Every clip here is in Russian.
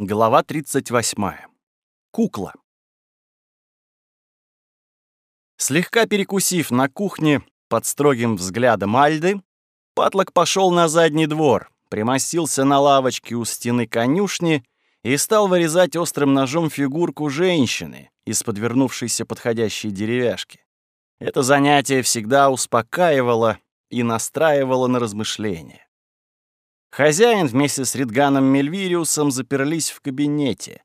Глава 38. Кукла. Слегка перекусив на кухне под строгим взглядом Альды, Патлок пошел на задний двор, примостился на лавочке у стены конюшни и стал вырезать острым ножом фигурку женщины из подвернувшейся подходящей деревяшки. Это занятие всегда успокаивало и настраивало на размышления. Хозяин вместе с Ридганом Мельвириусом заперлись в кабинете.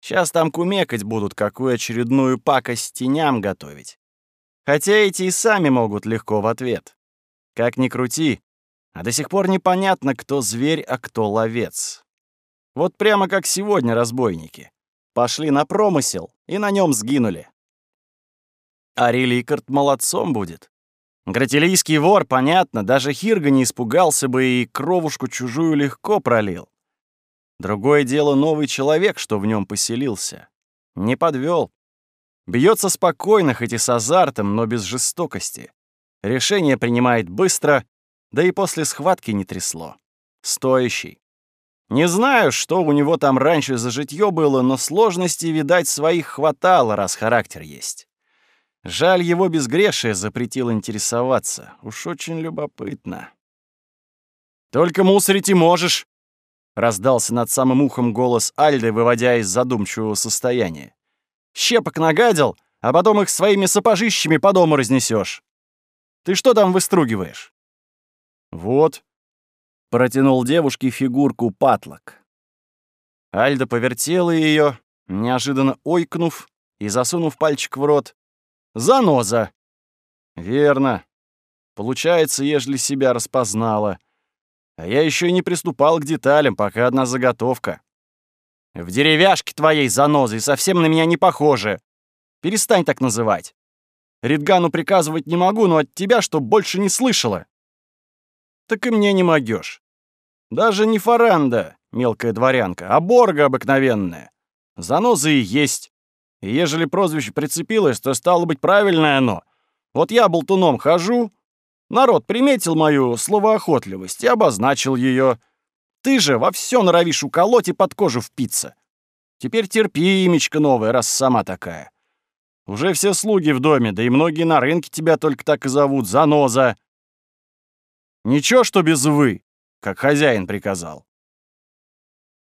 Сейчас там кумекать будут, какую очередную пакость теням готовить. Хотя эти и сами могут легко в ответ. Как ни крути, а до сих пор непонятно, кто зверь, а кто ловец. Вот прямо как сегодня разбойники. Пошли на промысел и на нем сгинули. Ари Ликард молодцом будет. Гратилийский вор, понятно, даже Хирга не испугался бы и кровушку чужую легко пролил. Другое дело новый человек, что в нем поселился. Не подвел. Бьется спокойно, хоть и с азартом, но без жестокости. Решение принимает быстро, да и после схватки не трясло. Стоящий. Не знаю, что у него там раньше за житье было, но сложностей, видать, своих хватало, раз характер есть. Жаль, его безгрешие запретил интересоваться. Уж очень любопытно. «Только мусорить и можешь!» — раздался над самым ухом голос Альды, выводя из задумчивого состояния. «Щепок нагадил, а потом их своими сапожищами по дому разнесешь. Ты что там выстругиваешь?» «Вот», — протянул девушке фигурку патлок. Альда повертела ее, неожиданно ойкнув и засунув пальчик в рот, Заноза. Верно. Получается, ежели себя распознала. А я еще и не приступал к деталям, пока одна заготовка. В деревяшке твоей занозой совсем на меня не похоже. Перестань так называть. Ридгану приказывать не могу, но от тебя, чтоб больше не слышала. Так и мне не могешь. Даже не фаранда, мелкая дворянка, а борга обыкновенная. Заноза и есть. И ежели прозвище прицепилось, то стало быть правильное оно. Вот я болтуном хожу, народ приметил мою словоохотливость и обозначил ее. Ты же во все норовишь уколоть и под кожу впиться. Теперь терпи, имечко новое, раз сама такая. Уже все слуги в доме, да и многие на рынке тебя только так и зовут, заноза. Ничего, что без «вы», как хозяин приказал.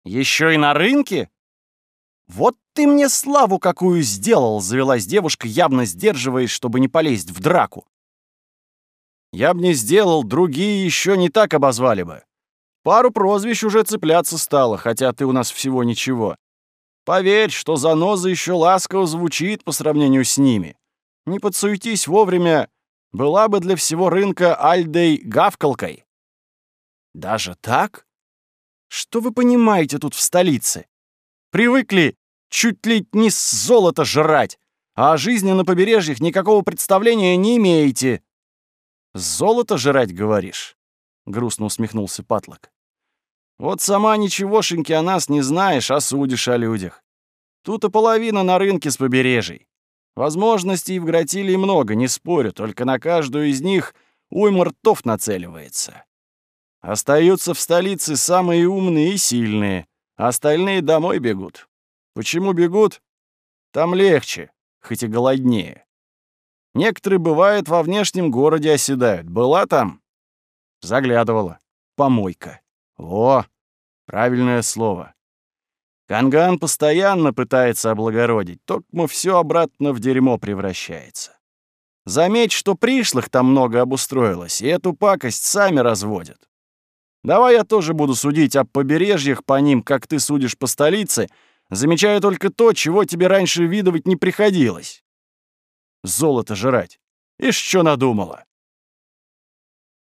Еще и на рынке? Вот ты мне славу какую сделал!» — завелась девушка, явно сдерживаясь, чтобы не полезть в драку. «Я б не сделал, другие еще не так обозвали бы. Пару прозвищ уже цепляться стало, хотя ты у нас всего ничего. Поверь, что заноза еще ласково звучит по сравнению с ними. Не подсуетись вовремя, была бы для всего рынка Альдой гавкалкой». «Даже так? Что вы понимаете тут в столице? Привыкли чуть ли не с золота жрать, а о жизни на побережьях никакого представления не имеете». «Золото жрать, говоришь?» — грустно усмехнулся Патлок. «Вот сама ничегошеньки о нас не знаешь, а судишь о людях. Тут и половина на рынке с побережий. Возможностей в Гратилии много, не спорю, только на каждую из них уйма ртов нацеливается. Остаются в столице самые умные и сильные, а остальные домой бегут. Почему бегут? Там легче, хоть и голоднее. Некоторые, бывает, во внешнем городе оседают. Была там? Заглядывала. Помойка. О, правильное слово. Канган постоянно пытается облагородить, только все обратно в дерьмо превращается. Заметь, что пришлых там много обустроилось, и эту пакость сами разводят. Давай я тоже буду судить об побережьях по ним, как ты судишь по столице — Замечаю только то, чего тебе раньше видывать не приходилось. Золото жрать. Ишь, что надумала.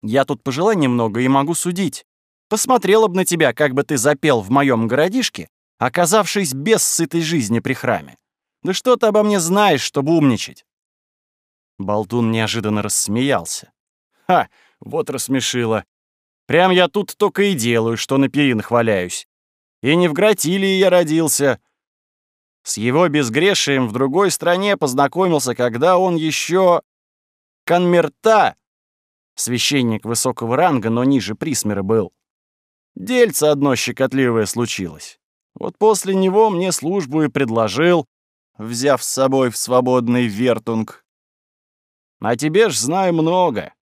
Я тут пожила немного и могу судить. Посмотрела бы на тебя, как бы ты запел в моем городишке, оказавшись без сытой жизни при храме. Да что ты обо мне знаешь, чтобы умничать?» Болтун неожиданно рассмеялся. «Ха, вот рассмешила. Прям я тут только и делаю, что на перинах валяюсь. И не в Гратилии я родился. С его безгрешием в другой стране познакомился, когда он еще конмерта, священник высокого ранга, но ниже присмера был. Дельце одно щекотливое случилось. Вот после него мне службу и предложил, взяв с собой в свободный вертунг. А тебе ж знаю много.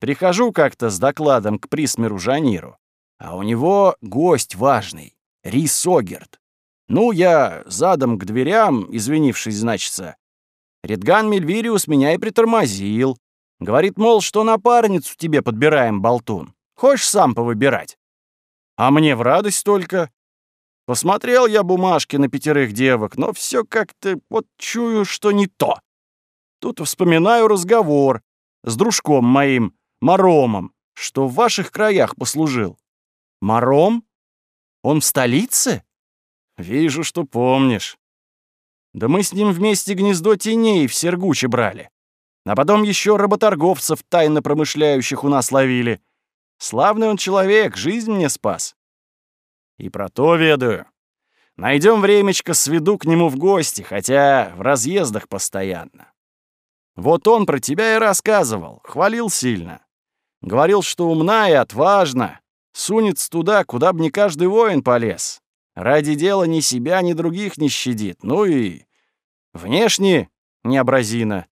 Прихожу как-то с докладом к присмеру Жаниру, а у него гость важный, Рис Огерт. Ну, я задом к дверям, извинившись, значится. Редган Мельвириус меня и притормозил. Говорит, мол, что напарницу тебе подбираем, болтун. Хочешь сам повыбирать? А мне в радость только. Посмотрел я бумажки на пятерых девок, но все как-то вот чую, что не то. Тут вспоминаю разговор с дружком моим, Маромом, что в ваших краях послужил. Маром? Он в столице? Вижу, что помнишь. Да мы с ним вместе гнездо теней в Сергуче брали. А потом еще работорговцев, тайно промышляющих, у нас ловили. Славный он человек, жизнь мне спас. И про то ведаю. Найдем времечко, сведу к нему в гости, хотя в разъездах постоянно. Вот он про тебя и рассказывал, хвалил сильно. Говорил, что умна и отважна, сунется туда, куда бы не каждый воин полез. Ради дела ни себя, ни других не щадит. Ну и внешне не образина.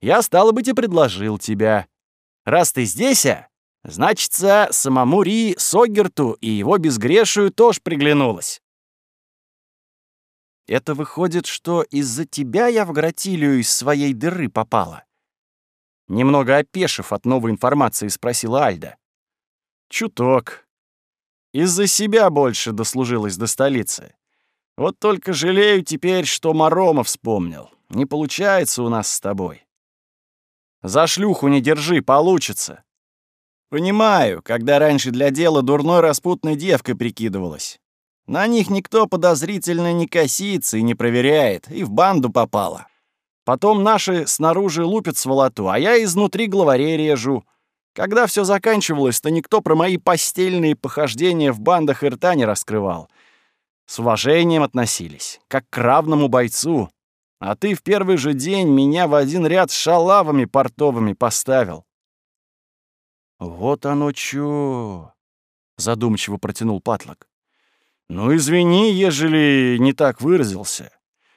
Я, стало быть, и предложил тебя. Раз ты здесь, а, значится, самому Ри Согерту и его безгрешию тоже приглянулось. Это выходит, что из-за тебя я в Гратилию из своей дыры попала. Немного опешив от новой информации, спросила Альда. Чуток. Из-за себя больше дослужилась до столицы. Вот только жалею теперь, что Марома вспомнил. Не получается у нас с тобой. За шлюху не держи, получится. Понимаю, когда раньше для дела дурной распутной девкой прикидывалась. На них никто подозрительно не косится и не проверяет, и в банду попала. Потом наши снаружи лупят сволоту, а я изнутри главарей режу. Когда все заканчивалось, то никто про мои постельные похождения в бандах и рта не раскрывал. С уважением относились, как к равному бойцу. А ты в первый же день меня в один ряд с шалавами портовыми поставил. «Вот оно чё!» — задумчиво протянул Патлок. «Ну, извини, ежели не так выразился.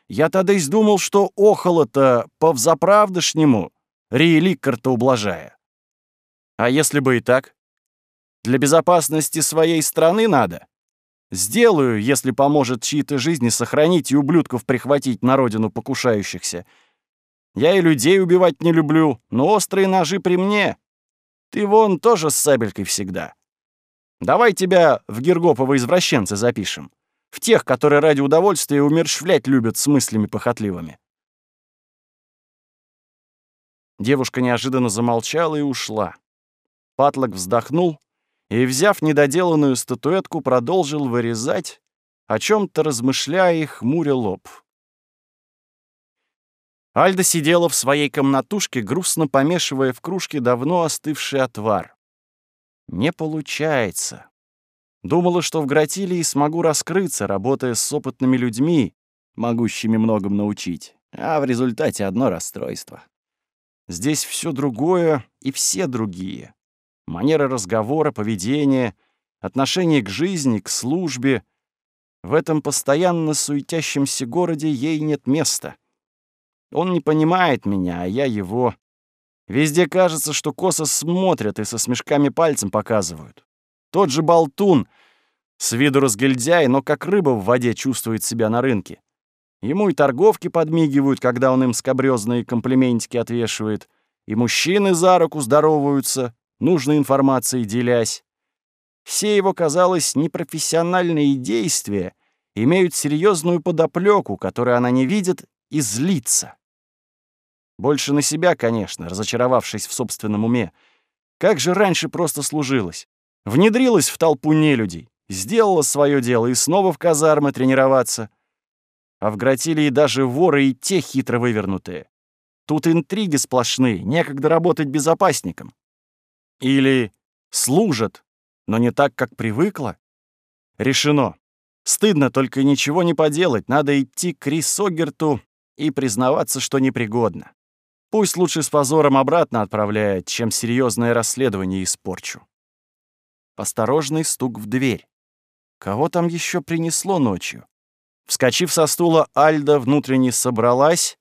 Я тогда издумал, что охоло-то по-взаправдышнему, рееликар-то ублажая. А если бы и так? Для безопасности своей страны надо. Сделаю, если поможет чьи-то жизни сохранить и ублюдков прихватить на родину покушающихся. Я и людей убивать не люблю, но острые ножи при мне. Ты вон тоже с сабелькой всегда. Давай тебя в Гергопова извращенца запишем в тех, которые ради удовольствия умерщвлять любят с мыслями похотливыми. Девушка неожиданно замолчала и ушла. Патлок вздохнул и, взяв недоделанную статуэтку, продолжил вырезать, о чем то размышляя и хмуря лоб. Альда сидела в своей комнатушке, грустно помешивая в кружке давно остывший отвар. Не получается. Думала, что в Гратилии смогу раскрыться, работая с опытными людьми, могущими многом научить. А в результате одно расстройство. Здесь все другое и все другие. Манера разговора, поведение, отношение к жизни, к службе. В этом постоянно суетящемся городе ей нет места. Он не понимает меня, а я его. Везде кажется, что косо смотрят и со смешками пальцем показывают. Тот же болтун, с виду разгильдяй, но как рыба в воде чувствует себя на рынке. Ему и торговки подмигивают, когда он им скобрёзные комплиментики отвешивает, и мужчины за руку здороваются, нужной информацией делясь. Все его, казалось, непрофессиональные действия имеют серьезную подоплеку, которую она не видит, и злится. Больше на себя, конечно, разочаровавшись в собственном уме. Как же раньше просто служилась. Внедрилась в толпу нелюдей, сделала свое дело и снова в казармы тренироваться. А в Гратилии даже воры и те хитро вывернутые. Тут интриги сплошные, некогда работать безопасником. Или служат, но не так, как привыкла. Решено. Стыдно, только ничего не поделать. Надо идти к Рисогерту и признаваться, что непригодно. Пусть лучше с позором обратно отправляет, чем серьезное расследование испорчу. Осторожный стук в дверь. Кого там еще принесло ночью? Вскочив со стула, Альда внутренне собралась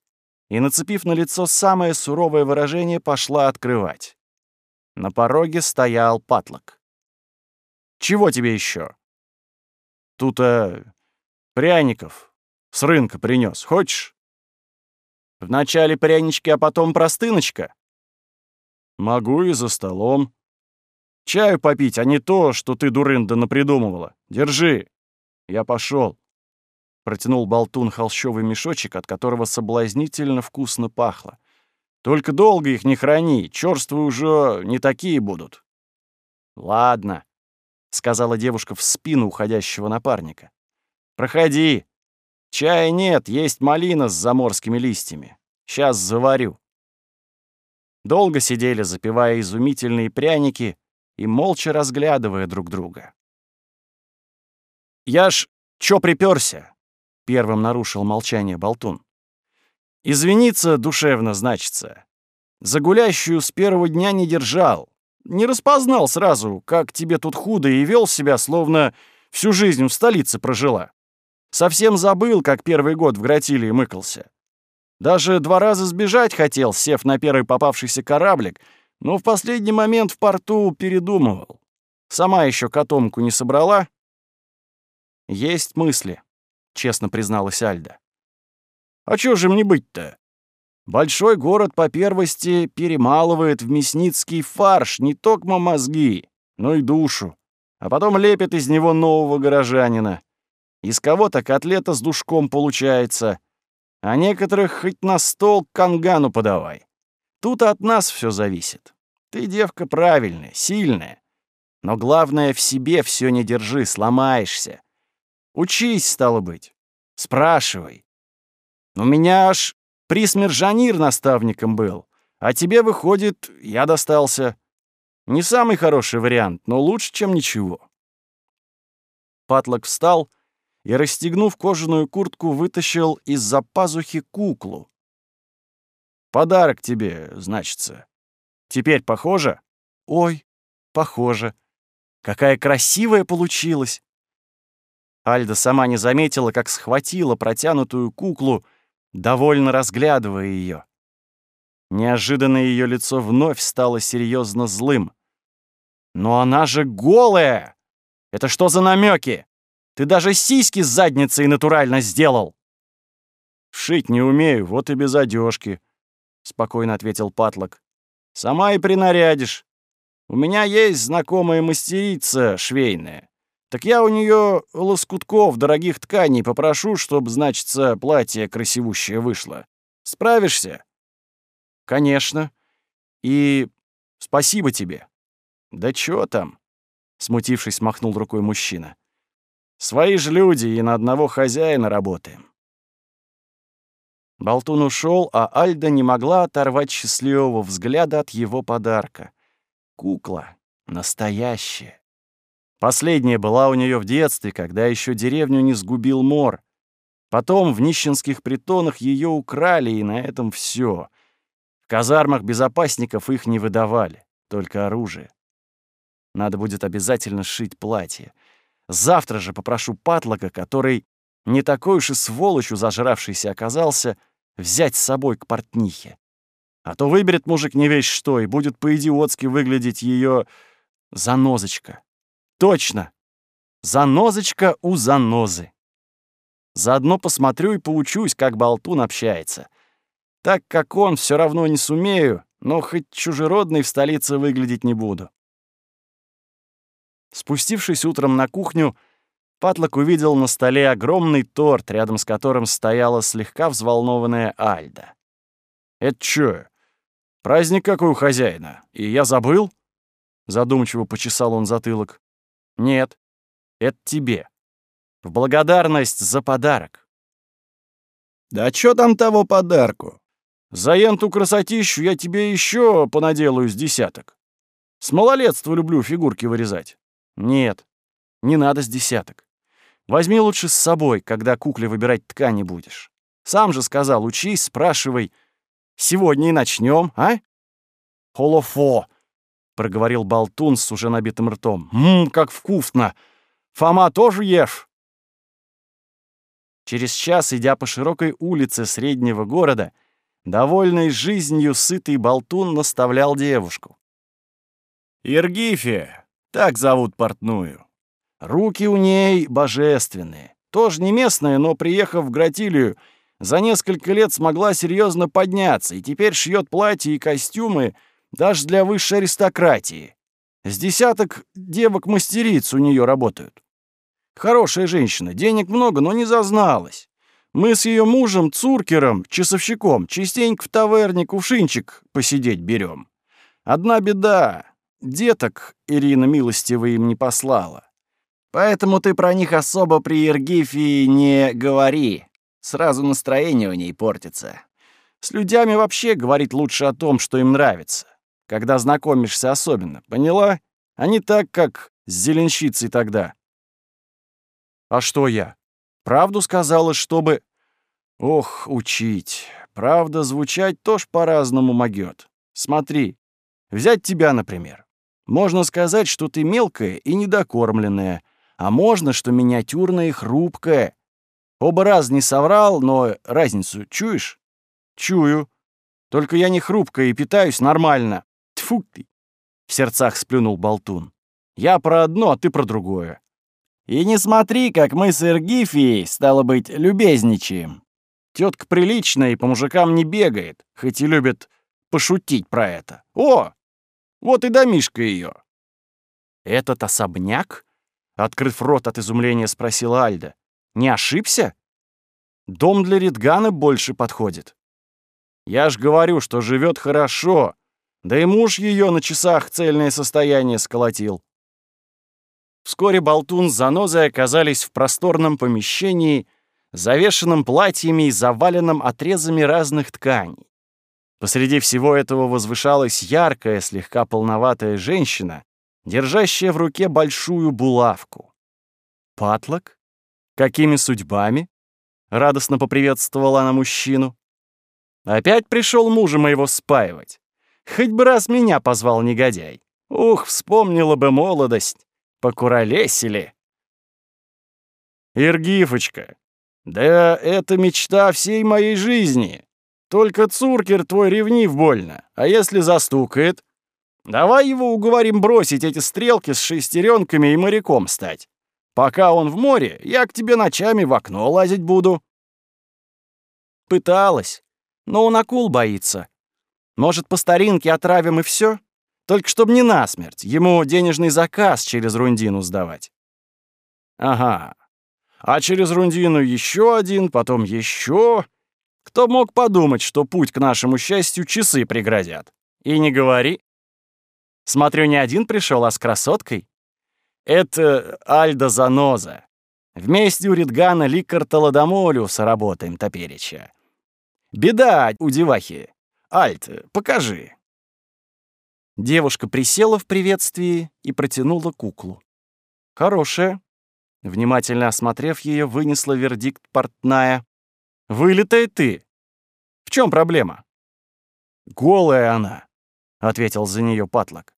и, нацепив на лицо самое суровое выражение, пошла открывать. На пороге стоял патлок. «Чего тебе еще? «Тут, а, пряников с рынка принес. Хочешь?» «Вначале прянички, а потом простыночка?» «Могу и за столом. Чаю попить, а не то, что ты, дурында, напридумывала. Держи. Я пошел. Протянул болтун холщовый мешочек, от которого соблазнительно вкусно пахло. Только долго их не храни, чёрствы уже не такие будут. Ладно, сказала девушка в спину уходящего напарника. Проходи. Чая нет, есть малина с заморскими листьями. Сейчас заварю. Долго сидели, запивая изумительные пряники и молча разглядывая друг друга. «Я ж чё припёрся?» — первым нарушил молчание Болтун. «Извиниться душевно, значится. За гулящую с первого дня не держал. Не распознал сразу, как тебе тут худо и вел себя, словно всю жизнь в столице прожила. Совсем забыл, как первый год в Гратилии мыкался. Даже два раза сбежать хотел, сев на первый попавшийся кораблик, но в последний момент в порту передумывал. Сама еще котомку не собрала. Есть мысли, честно призналась Альда. А чё же мне быть-то? Большой город по первости перемалывает в мясницкий фарш не только мозги, но и душу, а потом лепит из него нового горожанина. Из кого-то котлета с душком получается, а некоторых хоть на стол кангану подавай. Тут от нас все зависит. Ты девка правильная, сильная. Но главное, в себе все не держи, сломаешься. Учись, стало быть. Спрашивай. У меня аж присмержанир наставником был, а тебе, выходит, я достался. Не самый хороший вариант, но лучше, чем ничего. Патлок встал и, расстегнув кожаную куртку, вытащил из-за пазухи куклу. «Подарок тебе, значится. Теперь похоже?» «Ой, похоже. Какая красивая получилась!» Альда сама не заметила, как схватила протянутую куклу, довольно разглядывая ее. Неожиданно ее лицо вновь стало серьезно злым. «Но она же голая! Это что за намеки? Ты даже сиськи с задницей натурально сделал!» «Шить не умею, вот и без одежки, спокойно ответил Патлок. «Сама и принарядишь. У меня есть знакомая мастерица швейная. Так я у нее лоскутков дорогих тканей попрошу, чтобы, значится, платье красивущее вышло. Справишься?» «Конечно. И спасибо тебе». «Да чё там?» — смутившись, махнул рукой мужчина. Свои же люди и на одного хозяина работаем. Болтун ушел, а Альда не могла оторвать счастливого взгляда от его подарка. Кукла. Настоящая. Последняя была у нее в детстве, когда еще деревню не сгубил мор. Потом в нищенских притонах ее украли, и на этом все. В казармах безопасников их не выдавали, только оружие. Надо будет обязательно сшить платье. Завтра же попрошу Патлока, который не такой уж и сволочью зажравшийся оказался, взять с собой к портнихе. А то выберет мужик не весь что и будет по-идиотски выглядеть ее занозочка. Точно! Занозочка у занозы. Заодно посмотрю и поучусь, как болтун общается. Так как он все равно не сумею, но хоть чужеродный в столице выглядеть не буду. Спустившись утром на кухню, Патлок увидел на столе огромный торт, рядом с которым стояла слегка взволнованная Альда. «Это чё? Праздник какой у хозяина? И я забыл?» Задумчиво почесал он затылок. «Нет, это тебе. В благодарность за подарок». «Да чё там того подарку? За енту красотищу я тебе еще понаделаю с десяток. С малолетства люблю фигурки вырезать. Нет, не надо с десяток. Возьми лучше с собой, когда кукле выбирать ткани будешь. Сам же сказал, учись, спрашивай. Сегодня и начнем, а? Холофо, проговорил болтун с уже набитым ртом. Ммм, как вкусно! Фома тоже ешь. Через час, идя по широкой улице среднего города, довольный жизнью сытый болтун наставлял девушку. «Иргифия, так зовут портную. Руки у ней божественные. Тоже не местная, но, приехав в Гратилию, за несколько лет смогла серьезно подняться и теперь шьет платья и костюмы даже для высшей аристократии. С десяток девок-мастериц у нее работают. Хорошая женщина, денег много, но не зазналась. Мы с ее мужем Цуркером, часовщиком, частенько в таверне кувшинчик посидеть берем. Одна беда. Деток Ирина милостиво им не послала. Поэтому ты про них особо при Ергифии не говори. Сразу настроение у ней портится. С людьми вообще говорить лучше о том, что им нравится. Когда знакомишься особенно, поняла? А не так, как с зеленщицей тогда. А что я? Правду сказала, чтобы... Ох, учить. Правда, звучать тоже по-разному могёт. Смотри, взять тебя, например. Можно сказать, что ты мелкая и недокормленная, а можно, что миниатюрная и хрупкая, Оба раз не соврал, но разницу чуешь? Чую. Только я не хрупкая и питаюсь нормально. Тьфу ты! В сердцах сплюнул болтун. Я про одно, а ты про другое. И не смотри, как мы с Иргифией, стало быть, любезничаем. Тетка приличная и по мужикам не бегает, хоть и любит пошутить про это. О, вот и домишка ее. Этот особняк? Открыв рот от изумления, спросила Альда. Не ошибся? Дом для Ритгана больше подходит. Я ж говорю, что живет хорошо. Да и муж ее на часах цельное состояние сколотил. Вскоре Болтун с Занозой оказались в просторном помещении, завешенном платьями и заваленном отрезами разных тканей. Посреди всего этого возвышалась яркая, слегка полноватая женщина, держащая в руке большую булавку. Патлок? Какими судьбами? Радостно поприветствовала она мужчину. Опять пришел мужа моего спаивать. Хоть бы раз меня позвал негодяй. Ух, вспомнила бы молодость. Покуролесили. Иргифочка, да это мечта всей моей жизни. Только Цуркер твой ревнив больно. А если застукает? Давай его уговорим бросить эти стрелки с шестеренками и моряком стать. Пока он в море, я к тебе ночами в окно лазить буду». Пыталась, но он акул боится. Может, по старинке отравим и все? Только чтоб не насмерть, ему денежный заказ через Рундину сдавать. Ага. А через Рундину еще один, потом еще. Кто мог подумать, что путь к нашему счастью часы преградят? И не говори. Смотрю, не один пришел, а с красоткой. Это Альда Заноза. Вместе у Ридгана Ликар Таладомолиуса работаем топереча. Беда у девахи. Альт, покажи. Девушка присела в приветствии и протянула куклу. Хорошая. Внимательно осмотрев ее, вынесла вердикт портная. Вылитая ты. В чем проблема? Голая она, ответил за нее Патлок.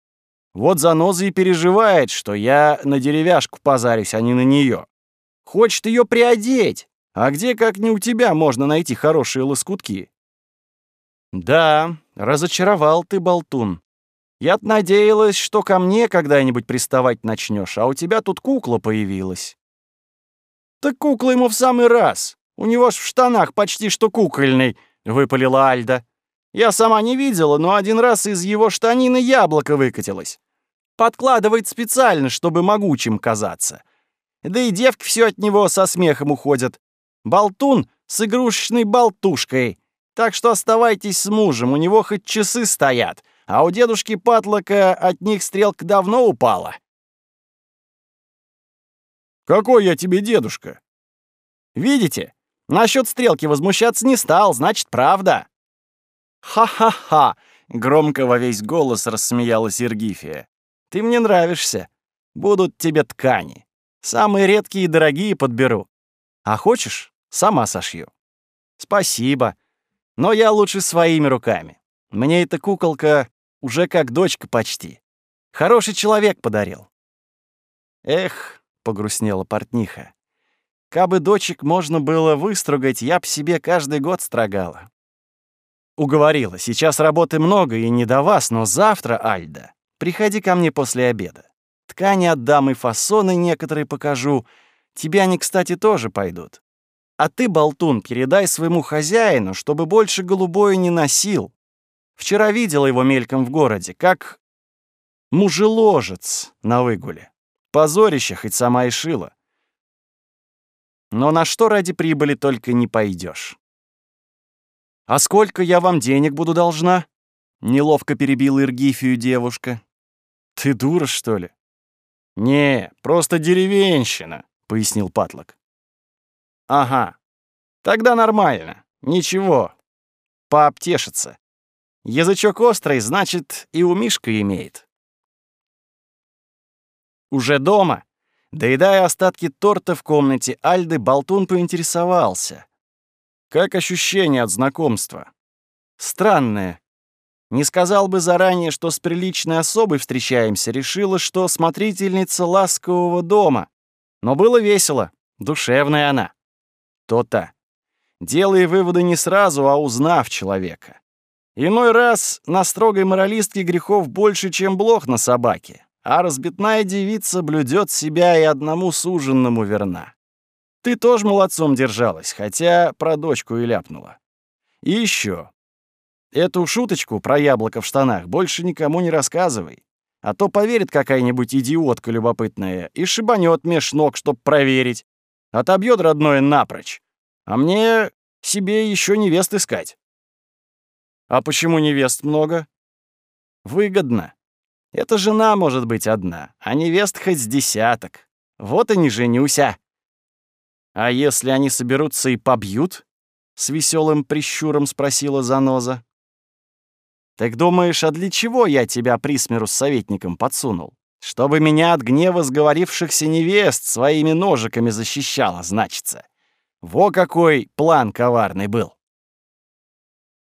Вот заноза и переживает, что я на деревяшку позарюсь, а не на нее. Хочет ее приодеть. А где, как не у тебя, можно найти хорошие лоскутки? Да, разочаровал ты, болтун. Я-то надеялась, что ко мне когда-нибудь приставать начнешь, а у тебя тут кукла появилась. Так кукла ему в самый раз. У него ж в штанах почти что кукольный, выпалила Альда. Я сама не видела, но один раз из его штанины яблоко выкатилось. Подкладывает специально, чтобы могучим казаться. Да и девки все от него со смехом уходят. Болтун с игрушечной болтушкой. Так что оставайтесь с мужем, у него хоть часы стоят, а у дедушки Патлока от них стрелка давно упала. «Какой я тебе дедушка?» «Видите? Насчет стрелки возмущаться не стал, значит, правда». «Ха-ха-ха!» — громко во весь голос рассмеялась Иргифия. «Ты мне нравишься. Будут тебе ткани. Самые редкие и дорогие подберу. А хочешь, сама сошью». «Спасибо. Но я лучше своими руками. Мне эта куколка уже как дочка почти. Хороший человек подарил». «Эх, погрустнела портниха. «Кабы дочек можно было выстругать, я б себе каждый год строгала». Уговорила, сейчас работы много и не до вас, но завтра, Альда, приходи ко мне после обеда. Ткани отдам и фасоны некоторые покажу. Тебе они, кстати, тоже пойдут. А ты, болтун, передай своему хозяину, чтобы больше голубое не носил. Вчера видела его мельком в городе, как мужеложец на выгуле. Позорище хоть сама и шила. Но на что ради прибыли только не пойдешь. «А сколько я вам денег буду должна?» Неловко перебила Иргифию девушка. «Ты дура, что ли?» «Не, просто деревенщина», — пояснил Патлок. «Ага, тогда нормально, ничего, пообтешится. Язычок острый, значит, и у Мишка имеет». Уже дома, доедая остатки торта в комнате Альды, Болтун поинтересовался. «Как ощущение от знакомства?» «Странное. Не сказал бы заранее, что с приличной особой встречаемся, решила, что смотрительница ласкового дома. Но было весело, душевная она. То-то. Делай выводы не сразу, а узнав человека. Иной раз на строгой моралистке грехов больше, чем блох на собаке, а разбитная девица блюдет себя и одному суженному верна. Ты тоже молодцом держалась, хотя про дочку и ляпнула. И еще. Эту шуточку про яблоко в штанах больше никому не рассказывай. А то поверит какая-нибудь идиотка любопытная и шибанет меж ног, чтоб проверить. Отобьет родное напрочь. А мне себе еще невест искать. А почему невест много? Выгодно. Эта жена может быть одна, а невест хоть с десяток. Вот и не женюся. А если они соберутся и побьют? С веселым прищуром спросила Заноза. Так думаешь, а для чего я тебя присмеру с советником подсунул? Чтобы меня от гнева сговорившихся невест своими ножиками защищала, значится. Во какой план коварный был.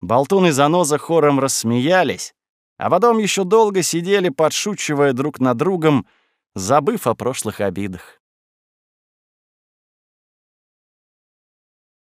Болтун и заноза хором рассмеялись, а потом еще долго сидели, подшучивая друг над другом, забыв о прошлых обидах.